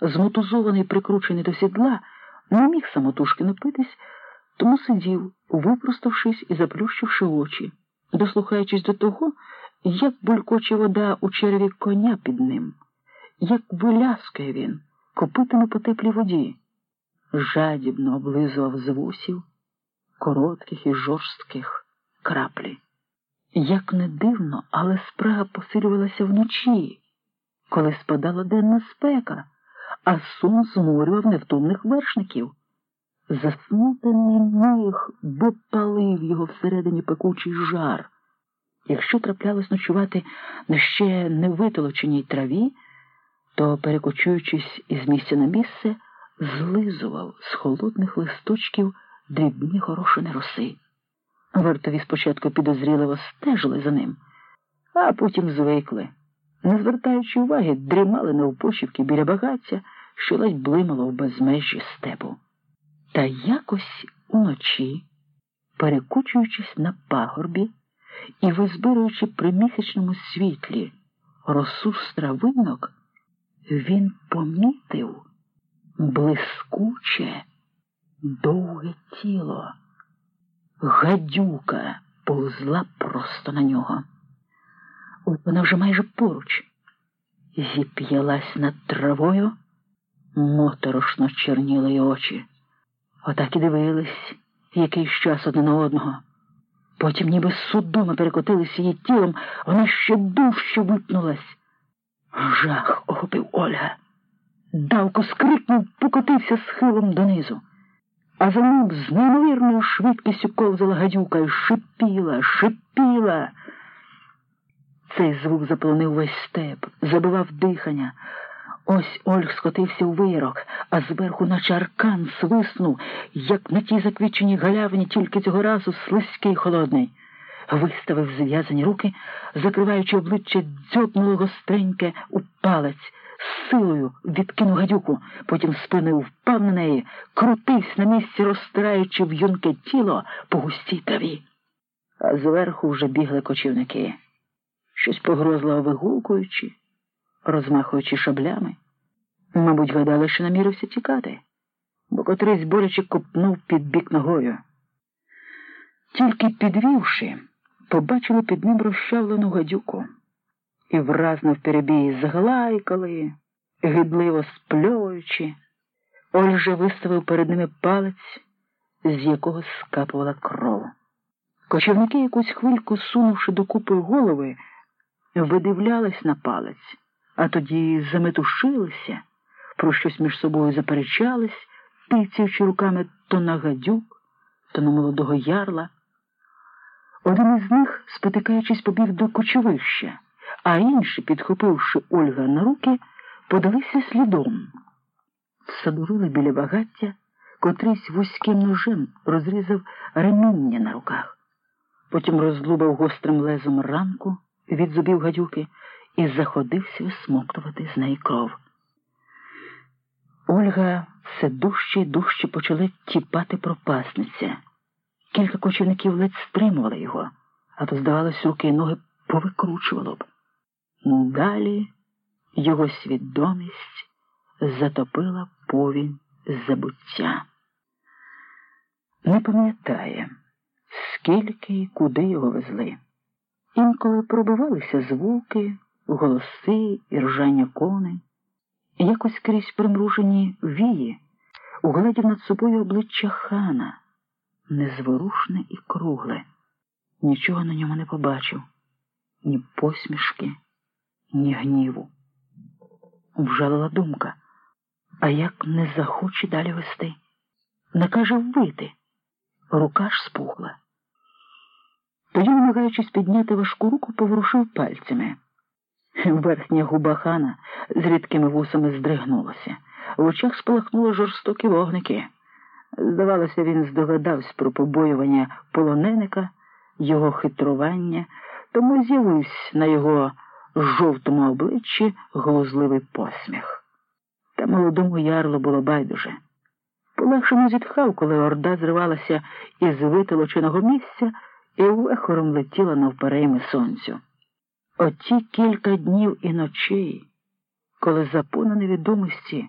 змотузований, прикручений до сідла, не міг самотужки напитись, тому сидів, випроставшись і заплющивши очі, дослухаючись до того, як булькоче вода у черві коня під ним, як виляскає він копитами по теплій воді, жадібно облизував з вусів, коротких і жорстких краплі. Як не дивно, але спрага посилювалася вночі, коли спадала денна спека, а сон зморював невтомних вершників. Заснути не міг, бо палив його всередині пекучий жар. Якщо траплялось ночувати на ще невитолоченій траві, то, перекочуючись із місця на місце, злизував з холодних листочків дрібні горошини роси. Вартові спочатку підозріливо стежили за ним, а потім звикли, не звертаючи уваги, дрімали навпочівки біля багаття, що ледь блимало в безмежжі степу. Та якось уночі, перекочуючись на пагорбі і визбируючи при місячному світлі росу стравинок, він помітив блискуче, довге тіло. Гадюка повзла просто на нього. От вона вже майже поруч зіп'ялась над травою, моторошно черніли очі. Отак і дивились якийсь час одне на одного. Потім, ніби судома перекотились її тілом, вона ще дужче випнулась. Жах охопив Ольга. Давко скрикнув, покотився схилом донизу. А за ним з неймовірною швидкістю ковзала гадюка і шипіла, шипіла. Цей звук заполонив весь степ, забивав дихання. Ось Ольг скотився у вирок, а зверху наче аркан свиснув, як на тій заквіченій галявині, тільки цього разу слизький і холодний. Виставив зв'язані руки, закриваючи обличчя, дзьобнуло гостреньке у палець, з силою відкинув гадюку, потім спиною впав на неї, крутився на місці, розтираючи в юнке тіло по густій траві. А зверху вже бігли кочівники, щось погрозливо вигукуючи розмахуючи шаблями. Мабуть, гадали, що намірився тікати, бо котрийсь боляче копнув під бік ногою. Тільки підвівши, побачили під ним розчавлену гадюку і вразно в перебії заглайкали, гидливо спльовуючи. Ольже виставив перед ними палець, з якого скапувала кров. Кочівники якусь хвильку, сунувши докупи голови, видивлялись на палець а тоді заметушилися, про щось між собою заперечались, тицяючи руками то на гадюк, то на молодого ярла. Один із них, спотикаючись, побіг до кочовища, а інші, підхопивши Ольга на руки, подалися слідом. Садурили біля багаття, котрийсь вузьким ножем розрізав реміння на руках, потім розлубав гострим лезом ранку від зубів гадюки і заходився висмоктувати з неї кров. Ольга все дужче і дужче почали тіпати пропасниця. Кілька кочівників ледь стримували його, а то, здавалось, руки і ноги повикручувало б. Далі його свідомість затопила повінь забуття. Не пам'ятає, скільки і куди його везли. Інколи пробивалися звуки голоси і ржання коней, якось крізь примружені вії угледів над собою обличчя хана, незворушне і кругле. Нічого на ньому не побачив, ні посмішки, ні гніву. Вжалила думка, а як не захоче далі вести, накаже вбити. Рука ж спухла. Тоді, намагаючись підняти важку руку, поворушив пальцями. Верхня губа хана з рідкими вусами здригнулася. В очах спалахнули жорстокі вогники. Здавалося, він здогадався про побоювання полоненика, його хитрування, тому з'явився на його жовтому обличчі глузливий посміх. Та молодому ярлу було байдуже. Полегшено зітхав, коли орда зривалася із витолоченого місця і вехором летіла навперейми сонцю. Оті кілька днів і ночей, коли за невідомості